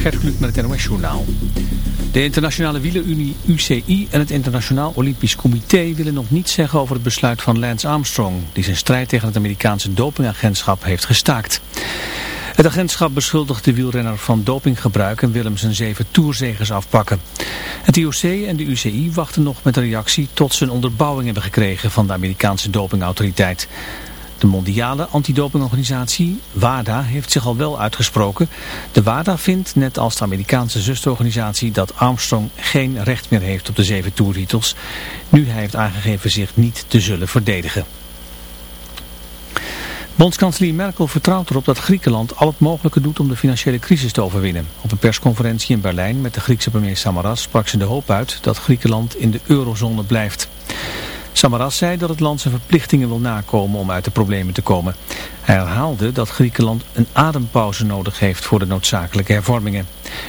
Gert Kluk met het NOS Journaal. De Internationale Wielerunie UCI en het Internationaal Olympisch Comité willen nog niets zeggen over het besluit van Lance Armstrong, die zijn strijd tegen het Amerikaanse dopingagentschap heeft gestaakt. Het agentschap beschuldigt de wielrenner van dopinggebruik en wil hem zijn zeven toerzegers afpakken. Het IOC en de UCI wachten nog met een reactie tot ze een onderbouwing hebben gekregen van de Amerikaanse dopingautoriteit. De mondiale antidopingorganisatie, WADA, heeft zich al wel uitgesproken. De WADA vindt, net als de Amerikaanse zusterorganisatie, dat Armstrong geen recht meer heeft op de zeven toertitels. Nu hij heeft aangegeven zich niet te zullen verdedigen. Bondskanselier Merkel vertrouwt erop dat Griekenland al het mogelijke doet om de financiële crisis te overwinnen. Op een persconferentie in Berlijn met de Griekse premier Samaras sprak ze de hoop uit dat Griekenland in de eurozone blijft. Samaras zei dat het land zijn verplichtingen wil nakomen om uit de problemen te komen. Hij herhaalde dat Griekenland een adempauze nodig heeft voor de noodzakelijke hervormingen.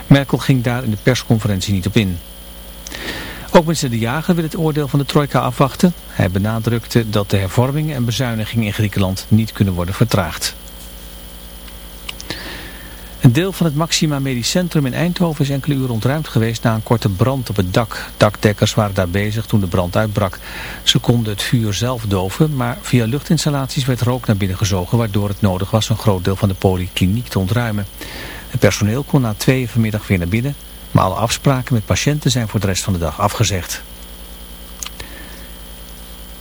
Merkel ging daar in de persconferentie niet op in. Ook minister De Jager wil het oordeel van de trojka afwachten. Hij benadrukte dat de hervormingen en bezuinigingen in Griekenland niet kunnen worden vertraagd. Een deel van het Maxima Medisch Centrum in Eindhoven is enkele uren ontruimd geweest na een korte brand op het dak. Dakdekkers waren daar bezig toen de brand uitbrak. Ze konden het vuur zelf doven, maar via luchtinstallaties werd rook naar binnen gezogen, waardoor het nodig was een groot deel van de polykliniek te ontruimen. Het personeel kon na twee vanmiddag weer naar binnen, maar alle afspraken met patiënten zijn voor de rest van de dag afgezegd.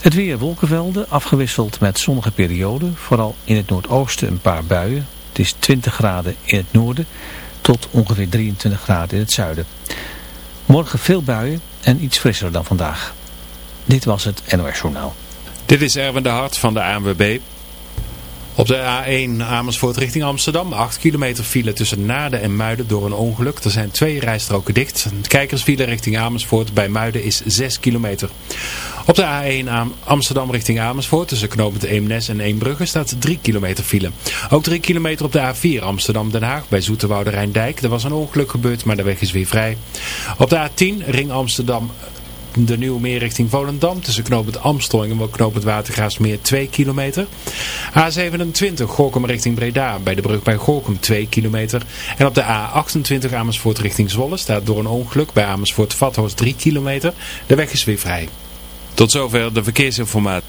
Het weer wolkenvelden, afgewisseld met zonnige perioden, vooral in het noordoosten een paar buien. Het is 20 graden in het noorden tot ongeveer 23 graden in het zuiden. Morgen veel buien en iets frisser dan vandaag. Dit was het NOS Journaal. Dit is Erwin de Hart van de ANWB. Op de A1 Amersfoort richting Amsterdam. 8 kilometer file tussen Naarden en Muiden door een ongeluk. Er zijn twee rijstroken dicht. De kijkersfile richting Amersfoort bij Muiden is 6 kilometer. Op de A1 Amsterdam richting Amersfoort tussen knooppunt Eemnes en Eembrugge staat 3 kilometer file. Ook 3 kilometer op de A4 Amsterdam-Den Haag bij Zoeterwoude Rijndijk. Er was een ongeluk gebeurd, maar de weg is weer vrij. Op de A10 Ring Amsterdam de Nieuwe Meer richting Volendam. Tussen knooppunt Amstel en knooppunt Watergraafsmeer 2 kilometer. A27 Gorkum richting Breda. Bij de brug bij Gorkum 2 kilometer. En op de A28 Amersfoort richting Zwolle staat door een ongeluk bij Amersfoort Vathorst 3 kilometer. De weg is weer vrij. Tot zover de verkeersinformatie.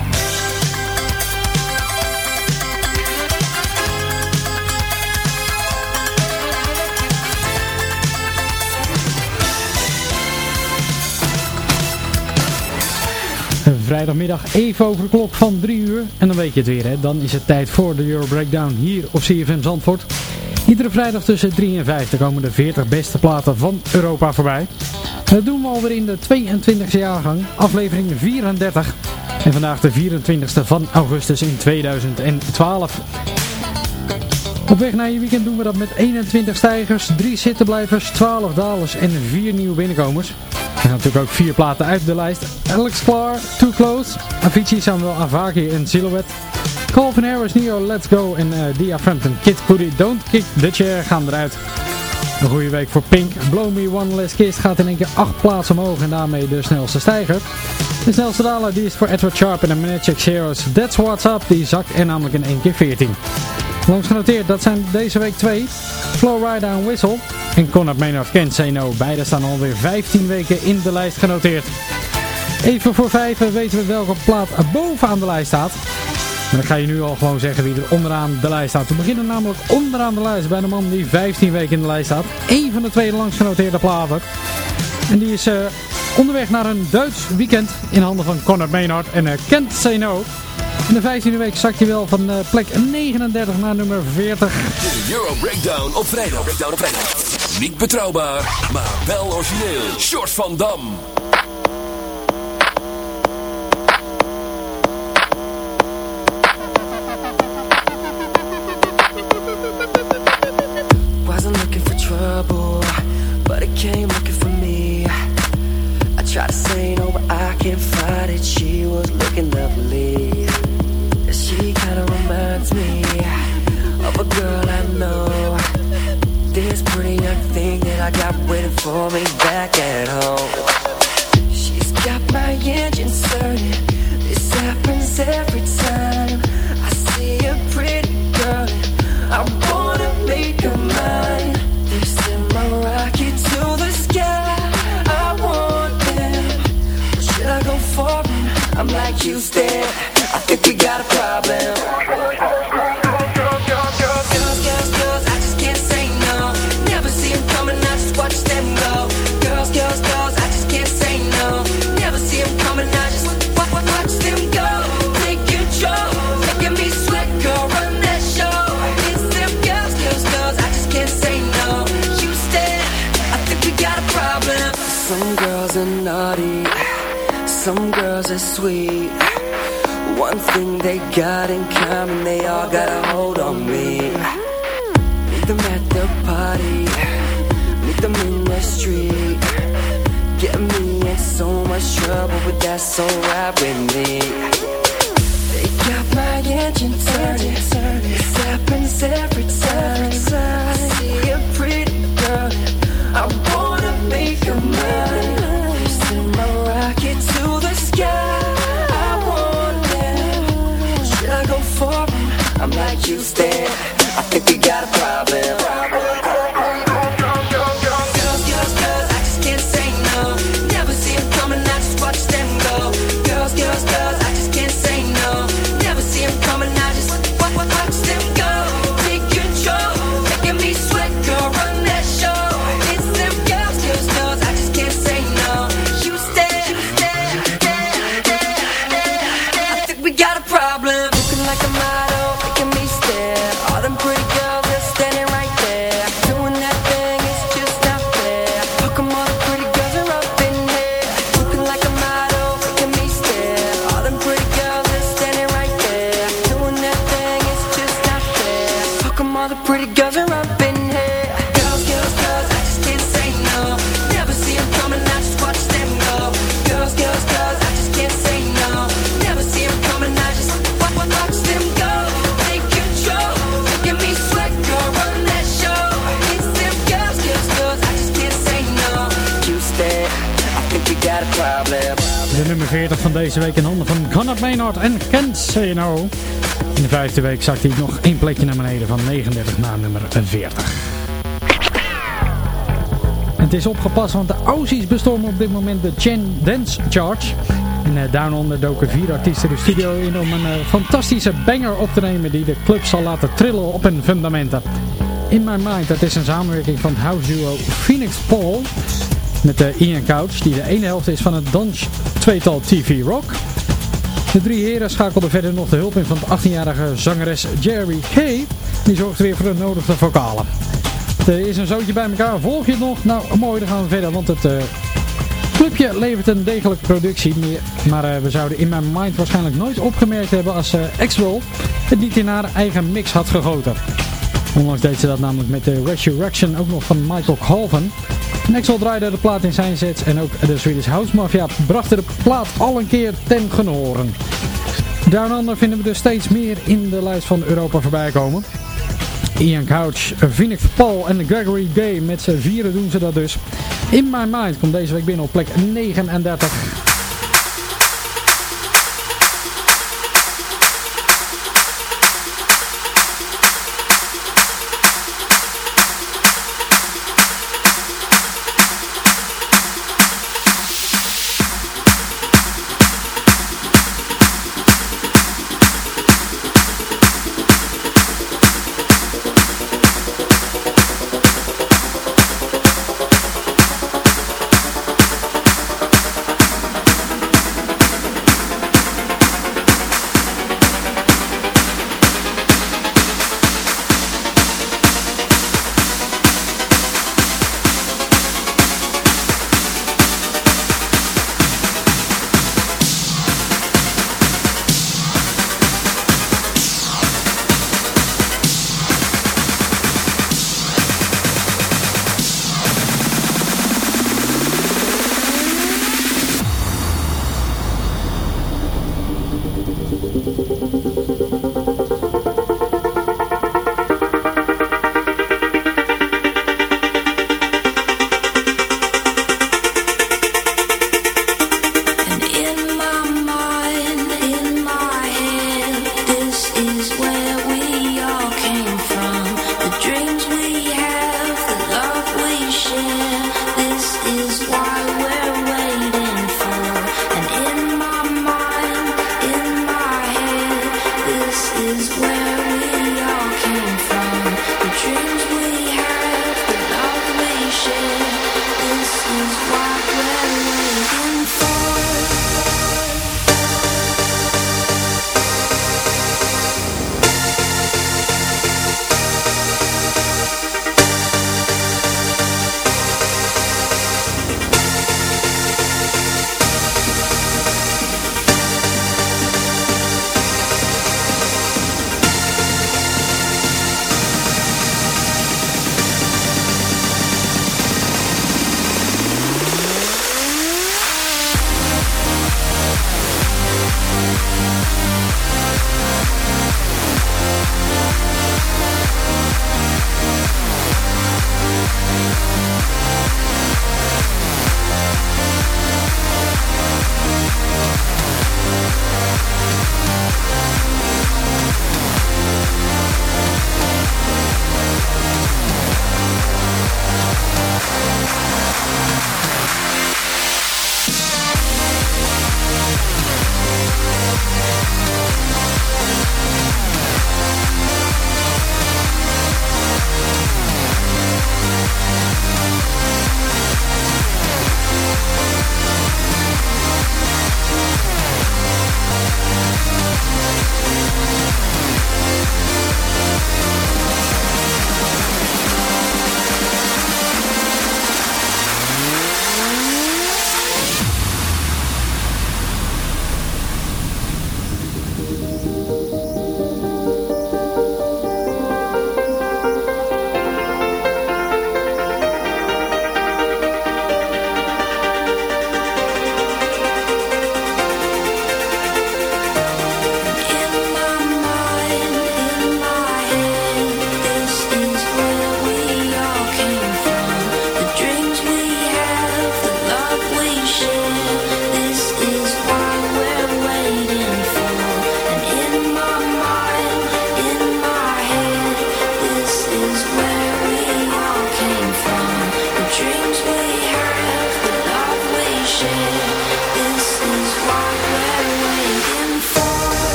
Vrijdagmiddag even over de klok van 3 uur. En dan weet je het weer, hè. Dan is het tijd voor de Euro Breakdown hier op CFM Zandvoort. Iedere vrijdag tussen 3 en 5 komen de 40 beste platen van Europa voorbij. Dat doen we alweer in de 22e jaargang, aflevering 34. En vandaag de 24e van augustus in 2012. Op weg naar je weekend doen we dat met 21 stijgers, 3 zittenblijvers, 12 dalers en 4 nieuwe binnenkomers. Gaan natuurlijk ook 4 platen uit de lijst. Alex Clark, Too Close, Avicii, Samuel Avaki en Silhouette. Calvin Harris, Neo, Let's Go en uh, Dia Frampton, Kid Cudi, Don't Kick the Chair gaan eruit. Een goede week voor Pink. Blow Me One Less Kiss gaat in één keer 8 plaatsen omhoog en daarmee de snelste stijger. De snelste daler die is voor Edward Sharp en de Magic Zeros. That's What's Up, die zakt er namelijk in één keer 14. Langs genoteerd, dat zijn deze week twee. Flowrider en Whistle en Conrad Maynard Kent Say No. Beide staan alweer 15 weken in de lijst genoteerd. Even voor vijf weten we welke plaat bovenaan de lijst staat. En dan ga je nu al gewoon zeggen wie er onderaan de lijst staat. We beginnen namelijk onderaan de lijst bij de man die 15 weken in de lijst staat. Eén van de twee langsgenoteerde platen. En die is uh, onderweg naar een Duits weekend in handen van Conor Maynard en uh, Kent Say No. In de 15e week zakt hij wel van uh, plek 39 naar nummer 40. De Euro Breakdown op vrijdag. Breakdown op vrijdag. Niet betrouwbaar, maar wel origineel. Short van Dam. Wasn't looking for trouble, but it came looking for me. I tried to say no, but I can't fight thing that I got waiting for me back sweet. One thing they got in common, they all got a hold on me. Meet them at the party, meet them in the street. Get me in so much trouble, but that's alright with me. They got my engine turning, this happens every time. Houston. I think we got a problem. De nummer 40 van deze week in handen van Conrad Maynard en Kent Say No. In de vijfde week zakt hij nog één plekje naar beneden van 39 naar nummer 40. Het is opgepast, want de Aussies bestormen op dit moment de Chen Dance Charge. En Down Under doken vier artiesten de studio in om een uh, fantastische banger op te nemen die de club zal laten trillen op hun fundamenten. In My Mind, dat is een samenwerking van house duo Phoenix Paul met uh, Ian Couch, die de ene helft is van het dans tweetal TV Rock. De drie heren schakelden verder nog de hulp in van de 18-jarige zangeres Jerry Kay. Die zorgt weer voor de nodige vocalen. Eh, is een zootje bij elkaar. Volg je het nog? Nou, mooi, dan gaan we verder. Want het uh, clubje levert een degelijke productie. Maar uh, we zouden in mijn mind waarschijnlijk nooit opgemerkt hebben als uh, Axwell het niet in haar eigen mix had gegoten. Onlangs deed ze dat namelijk met de Resurrection ook nog van Michael Colvin. Nexel draaide de plaat in zijn sets en ook de Swedish House Mafia brachten de plaat al een keer ten genoren. Down Under vinden we dus steeds meer in de lijst van Europa voorbij komen. Ian Couch, Phoenix Paul en Gregory Gay met z'n vieren doen ze dat dus. In My Mind komt deze week binnen op plek 39.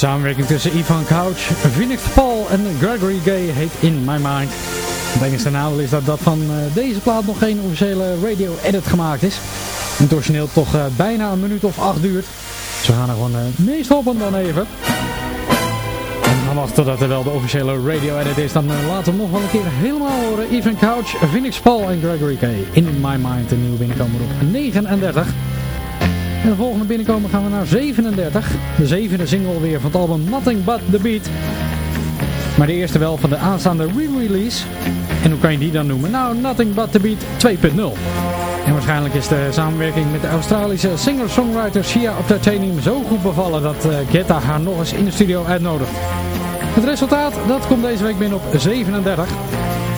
Samenwerking tussen Ivan Couch, Phoenix Paul en Gregory Gay heet In My Mind. Het enige nadeel is dat, dat van eh, deze plaat nog geen officiële radio-edit gemaakt is. En het origineel toch uh, bijna een minuut of acht duurt. Dus we gaan er gewoon uh, mee stoppen dan even. En dan wachten totdat er wel de officiële radio-edit is, dan laten we nog wel een keer helemaal horen. Ivan Couch, Phoenix Paul en Gregory Gay. In My Mind, een nieuwe binnenkomer op 39. En de volgende binnenkomen gaan we naar 37. De zevende single weer van het album Nothing But The Beat. Maar de eerste wel van de aanstaande re-release. En hoe kan je die dan noemen? Nou, Nothing But The Beat 2.0. En waarschijnlijk is de samenwerking met de Australische singer-songwriter Shia op Titanium zo goed bevallen dat uh, Getta haar nog eens in de studio uitnodigt. Het resultaat, dat komt deze week binnen op 37.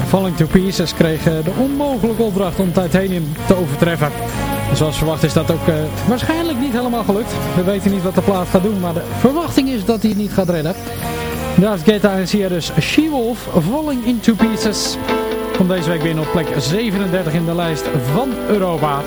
Falling to Pieces kreeg uh, de onmogelijke opdracht om Titanium te overtreffen. Zoals verwacht is dat ook uh, waarschijnlijk niet helemaal gelukt. We weten niet wat de plaat gaat doen, maar de verwachting is dat hij het niet gaat redden. Daar is Geta en Sia dus She-Wolf Falling Into Pieces. Komt deze week binnen op plek 37 in de lijst van Europa.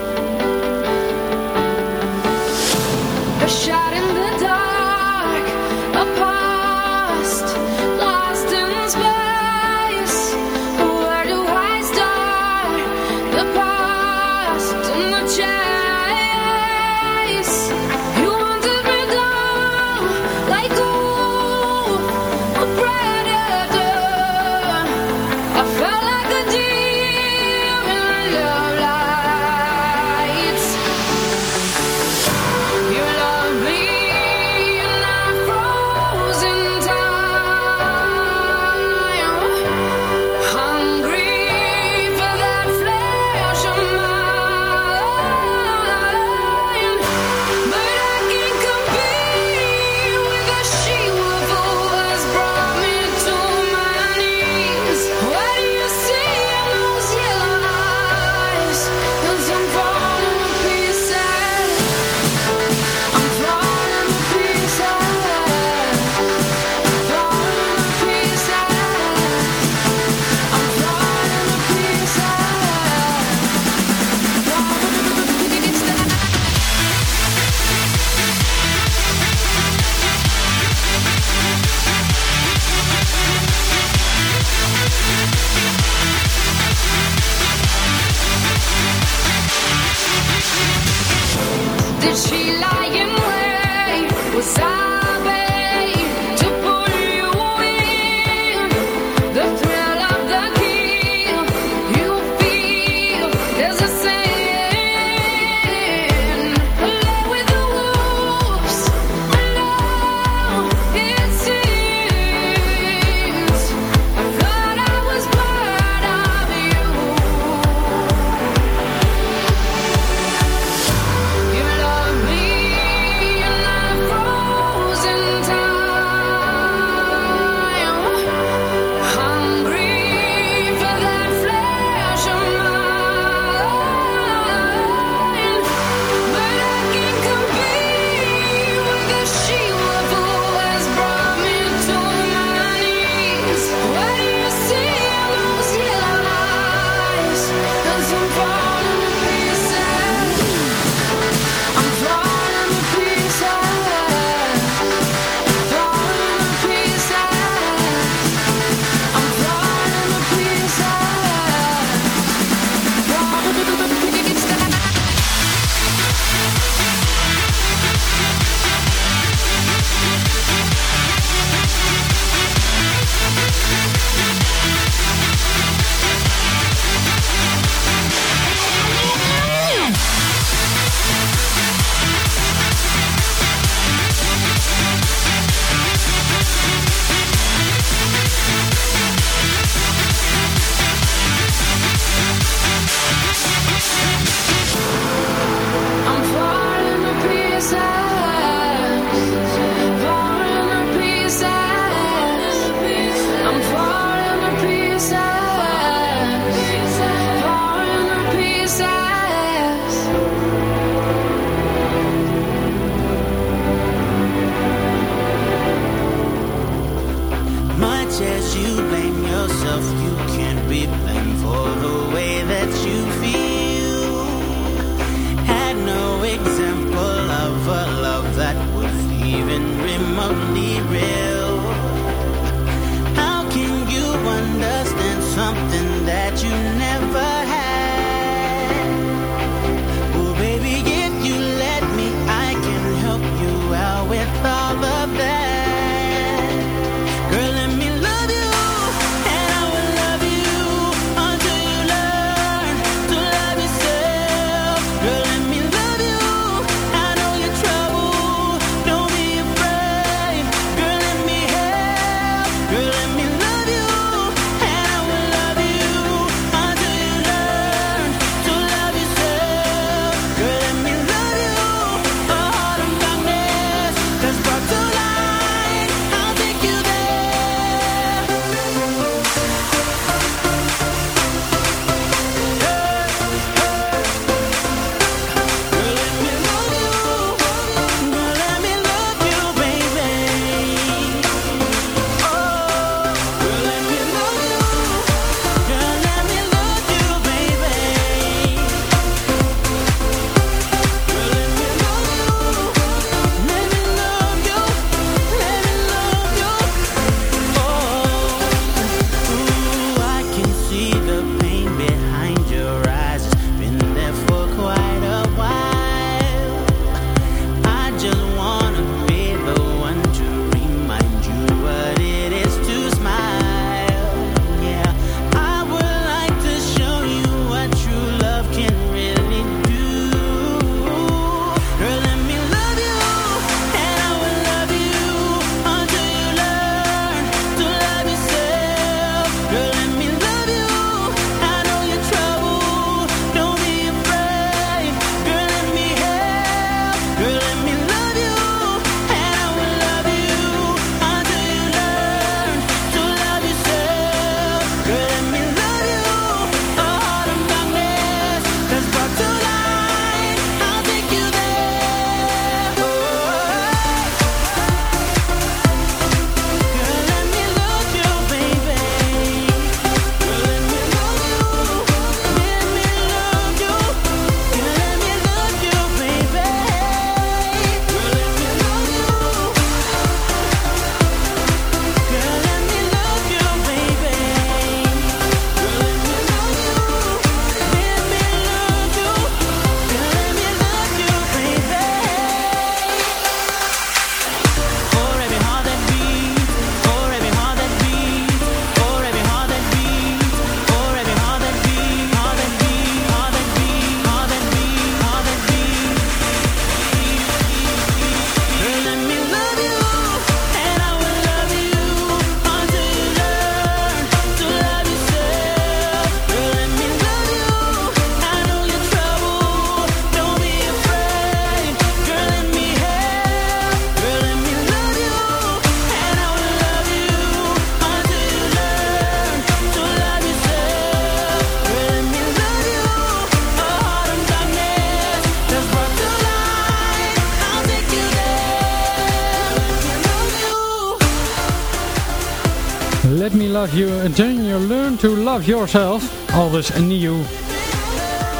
Work Yourself. Aldus nieuw.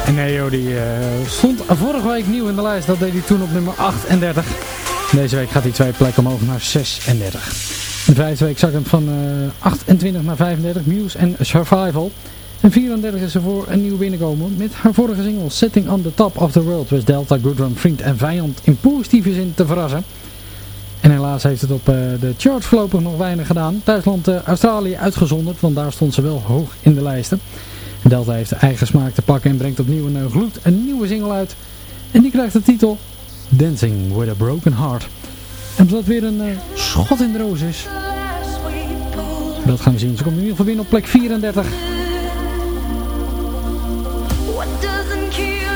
En Neo die eh, stond vorige week nieuw in de lijst. Dat deed hij toen op nummer 38. Deze week gaat hij twee plekken omhoog naar 36. De vijfde week zag hem van eh, 28 naar 35. Muse en Survival. En 34 is er voor een nieuw binnenkomen met haar vorige single Setting on the Top of the World. was Delta, Goodrum, Vriend en Vijand in positieve zin te verrassen. En helaas heeft het op eh, de charts voorlopig nog weinig gedaan. Thuisland, eh, Australië uitgezonderd, want daar stond ze wel hoog in de lijsten. Delta heeft de eigen smaak te pakken en brengt opnieuw een eh, gloed een nieuwe single uit. En die krijgt de titel Dancing with a Broken Heart. En dat weer een schot in de roos is. Dat gaan we zien. Ze komt in ieder geval binnen op plek 34. What doesn't kill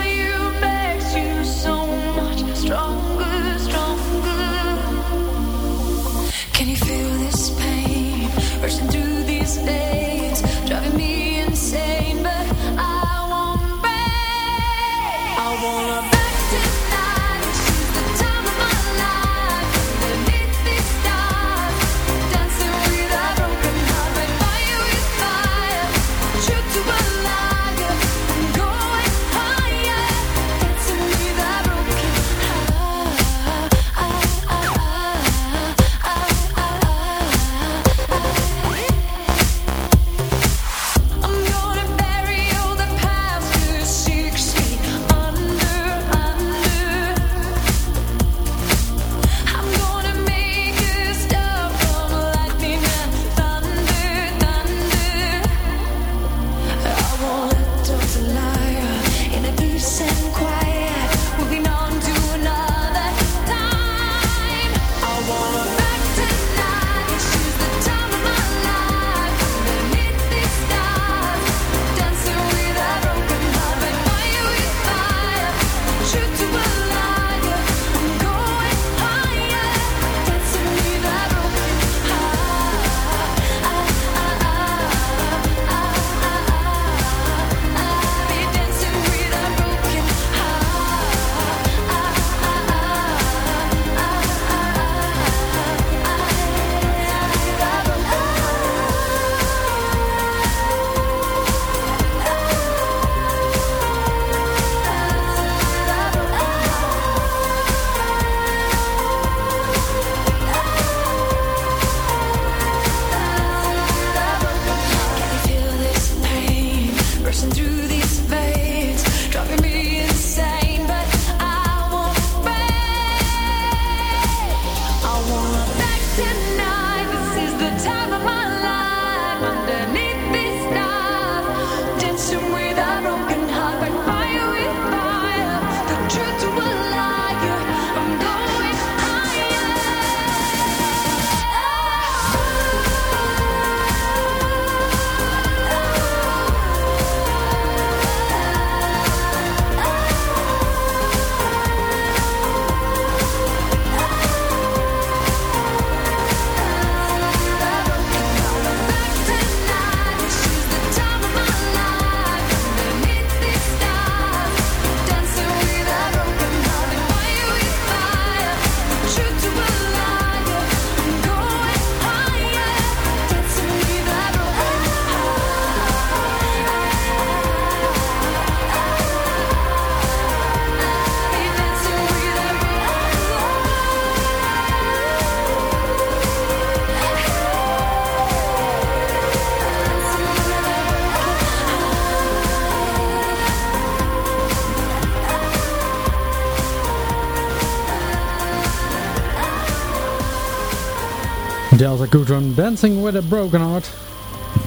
Goodrun Dancing with a Broken Heart.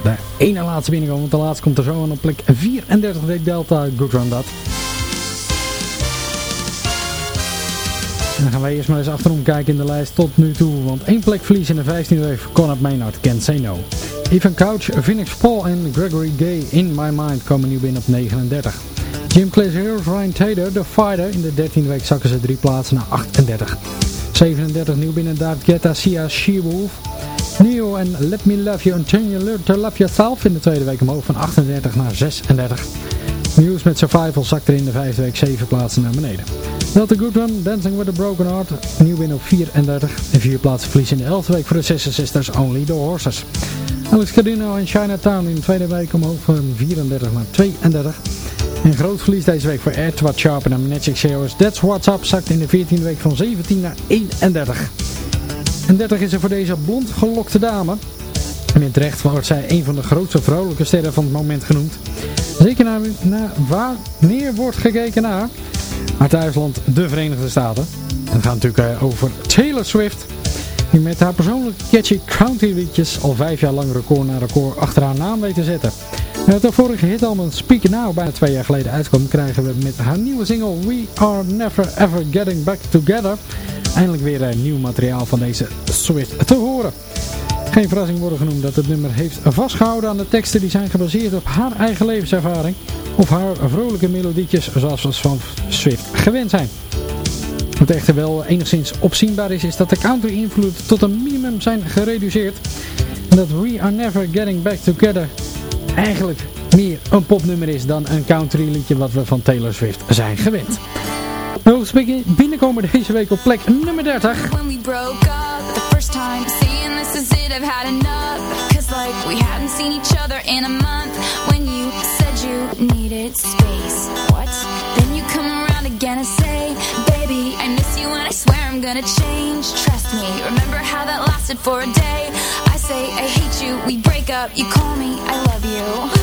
De ene laatste binnenkomen, want de laatste komt er zo aan op plek 34 week Delta Goodrun dat. Dan gaan wij eerst maar eens achterom kijken in de lijst tot nu toe. Want één plek verlies in de 15e week voor Conrad Maynard, Can't Say No. Ethan Couch, Phoenix Paul en Gregory Gay In My Mind komen nu binnen op 39. Jim Clay's Ryan Taylor, The Fighter. In de 13e week zakken ze drie plaatsen naar 38. 37 nieuw binnen David Guetta, Sia She-Wolf. Neo en Let Me Love You You Learn To Love Yourself in de tweede week omhoog van 38 naar 36. News met Survival zakt er in de vijfde week 7 plaatsen naar beneden. Delta Run, Dancing with a Broken Heart, nieuw binnen op 34. En 4 plaatsen verlies in de 11e week voor de 66 Only the Horses. Alex Cardino en Chinatown in de tweede week omhoog van 34 naar 32. En groot verlies deze week voor Edward Sharp en Magic Shares. That's What's Up zakt in de 14e week van 17 naar 31. En 30 is er voor deze blond gelokte dame. En in terecht wordt zij een van de grootste vrouwelijke sterren van het moment genoemd. Zeker naar, naar wanneer wordt gekeken naar haar thuisland, de Verenigde Staten. En het gaat natuurlijk eh, over Taylor Swift. Die met haar persoonlijke catchy country liedjes al vijf jaar lang record na record achter haar naam weet te zetten. Met de vorige hitalbum Speak Now bijna twee jaar geleden uitkwam, krijgen we met haar nieuwe single We Are Never Ever Getting Back Together eindelijk weer een nieuw materiaal van deze Swift te horen. Geen verrassing worden genoemd dat het nummer heeft vastgehouden aan de teksten die zijn gebaseerd op haar eigen levenservaring of haar vrolijke melodietjes zoals we van Swift gewend zijn. Wat echter wel enigszins opzienbaar is, is dat de country invloeden tot een minimum zijn gereduceerd. En dat We Are Never Getting Back Together eigenlijk meer een popnummer is dan een country liedje wat we van Taylor Swift zijn gewend. We binnenkomen deze week op plek nummer 30. When we broke up the first time this is it, I've had enough. Cause like we hadn't seen each other in a month. When you said you needed space What? Then you come around again and say Baby, I miss you and I swear I'm gonna change. Trust me, remember how that lasted for a day. I say I hate you, we break up. You call me, I love you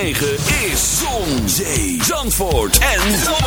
106.9 is Zon, Zee, Zandvoort en.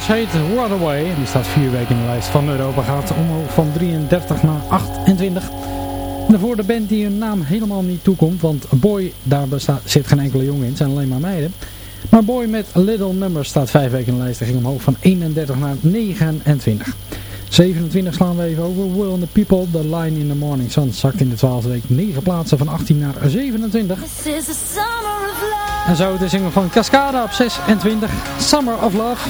Couch heet Runaway. Die staat vier weken in de lijst van Europa. Gaat omhoog van 33 naar 28. En daarvoor de band die hun naam helemaal niet toekomt. Want Boy, daar zit geen enkele jongen in. Het zijn alleen maar meiden. Maar Boy met Little Numbers staat vijf weken in de lijst. en ging omhoog van 31 naar 29. 27 slaan we even over. Will and the People, The Line in the Morning Sun zakt in de 12e week 9 plaatsen van 18 naar 27. En zo de single van Cascada op 26, Summer of Love.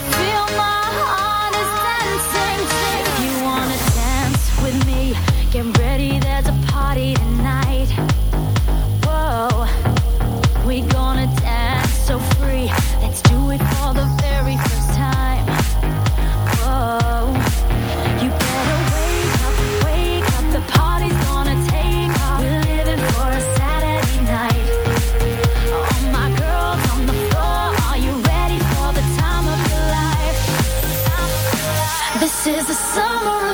Tis the summer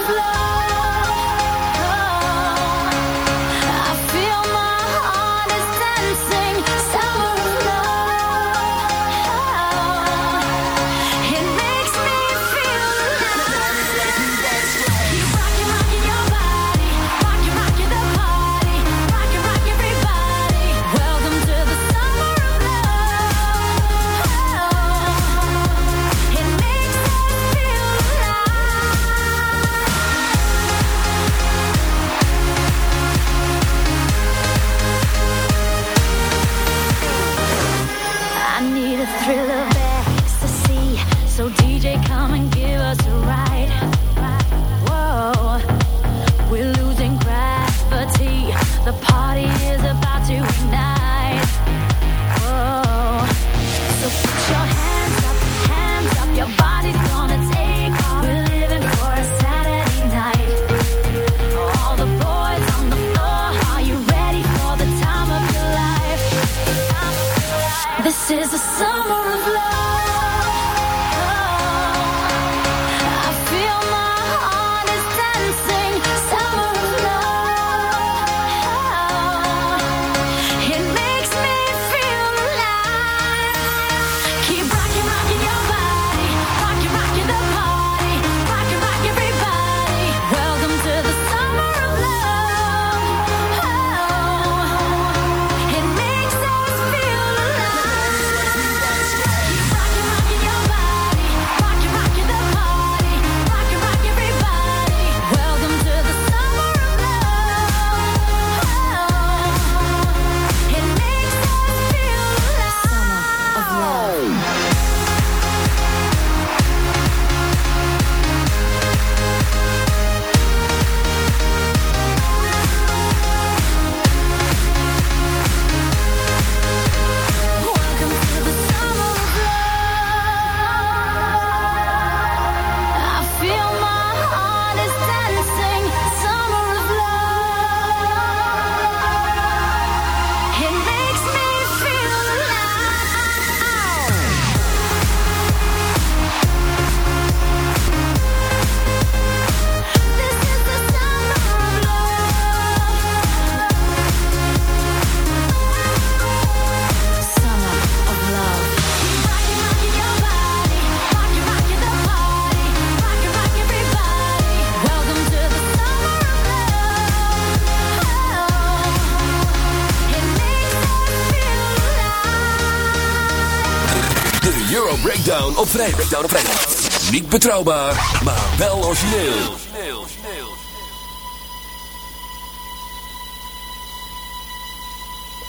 Niet betrouwbaar, maar wel origineel.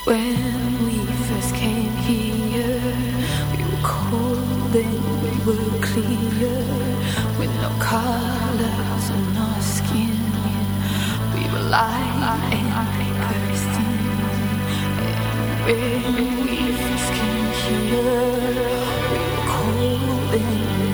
When we first came here, we were cold and we were clear. With no colors on our skin, we were light and bursting. And when we first came here,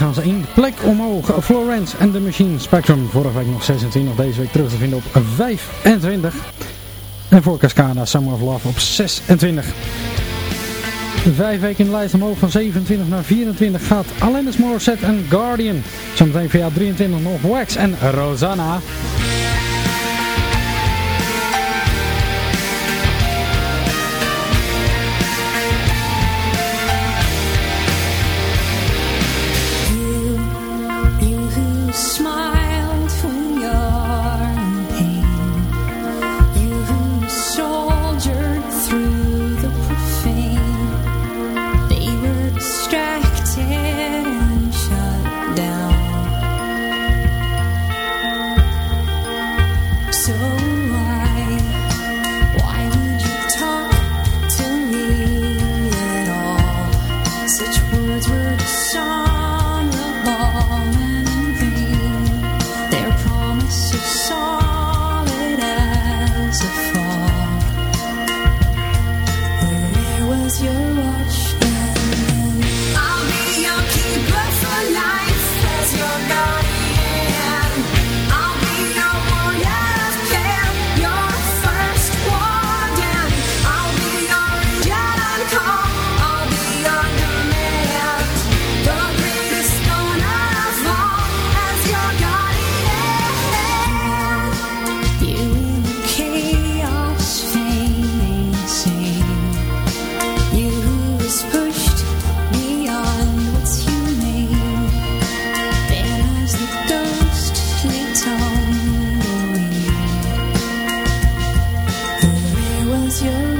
gaan ze één plek omhoog. Florence en de Machine Spectrum. Vorige week nog 26, deze week terug te vinden op 25. En voor Cascada Summer of Love op 26. Vijf weken in de lijst omhoog van 27 naar 24 gaat Alanis Morissette en Guardian. Zometeen via 23 nog Wax en Rosanna. you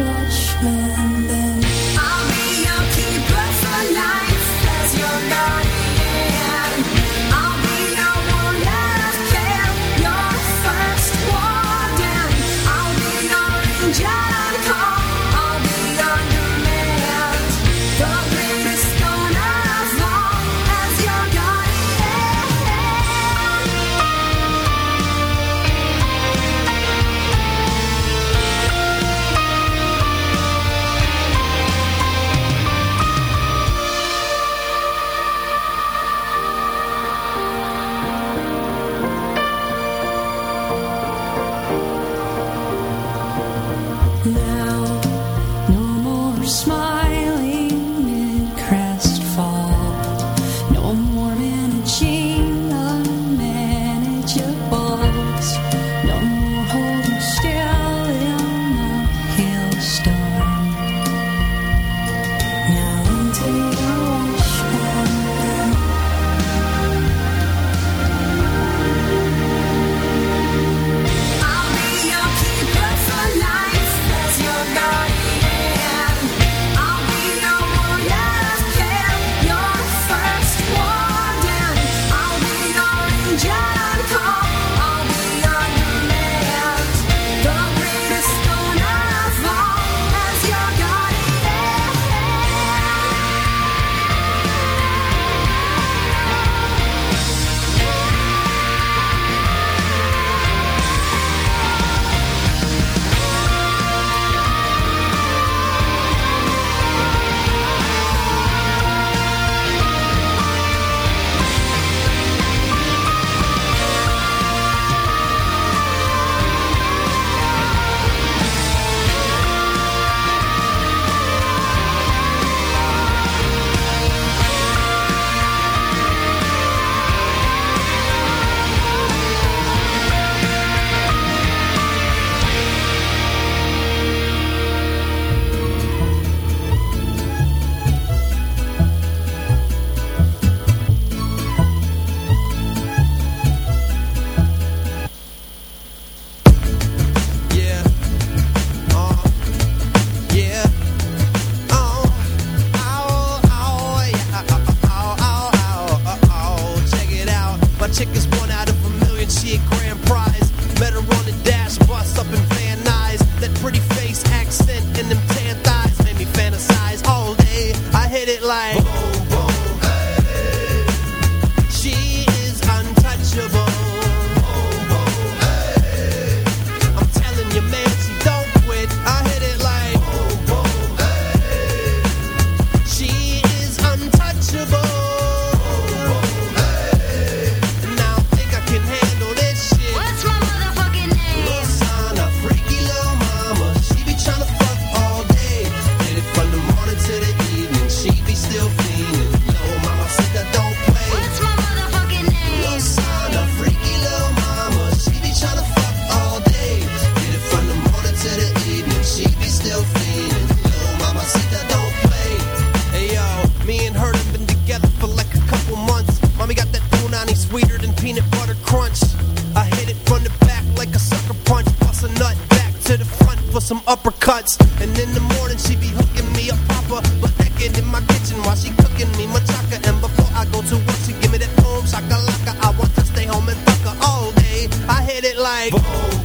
Cuts, And in the morning she be hooking me a papa, but naked in my kitchen while she cooking me machaca. And before I go to work, she give me that home shakalaka. I want to stay home and fuck her all day. I hit it like. Boom.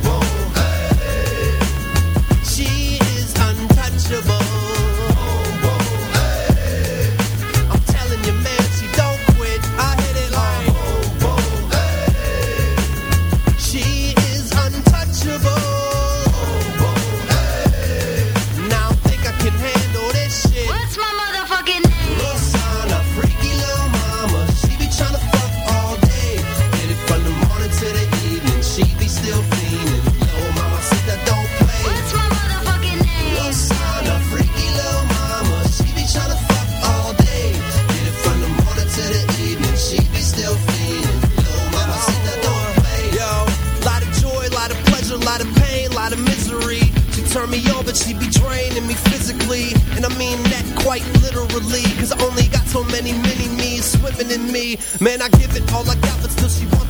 so many many me swimming in me. Man, I give it all I got, but still she wants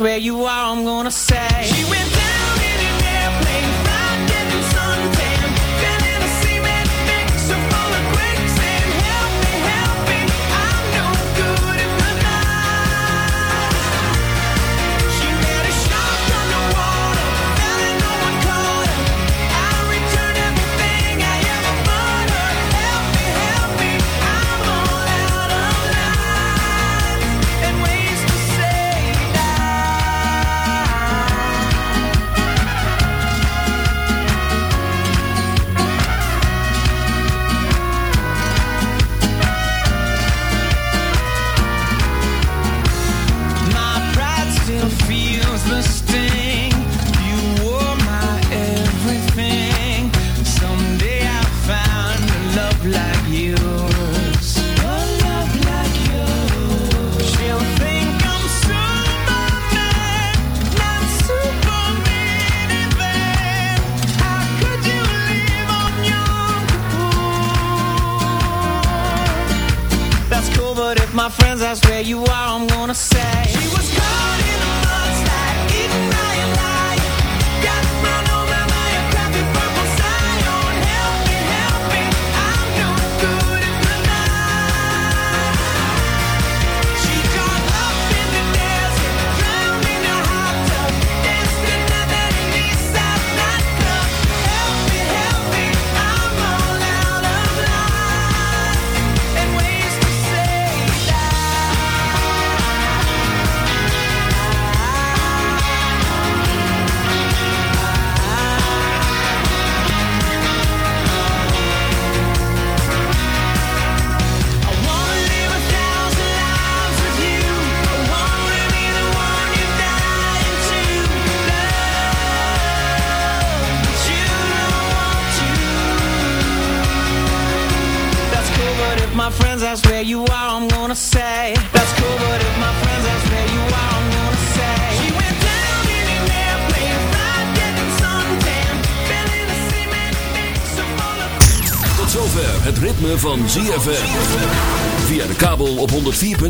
where you are, I'm going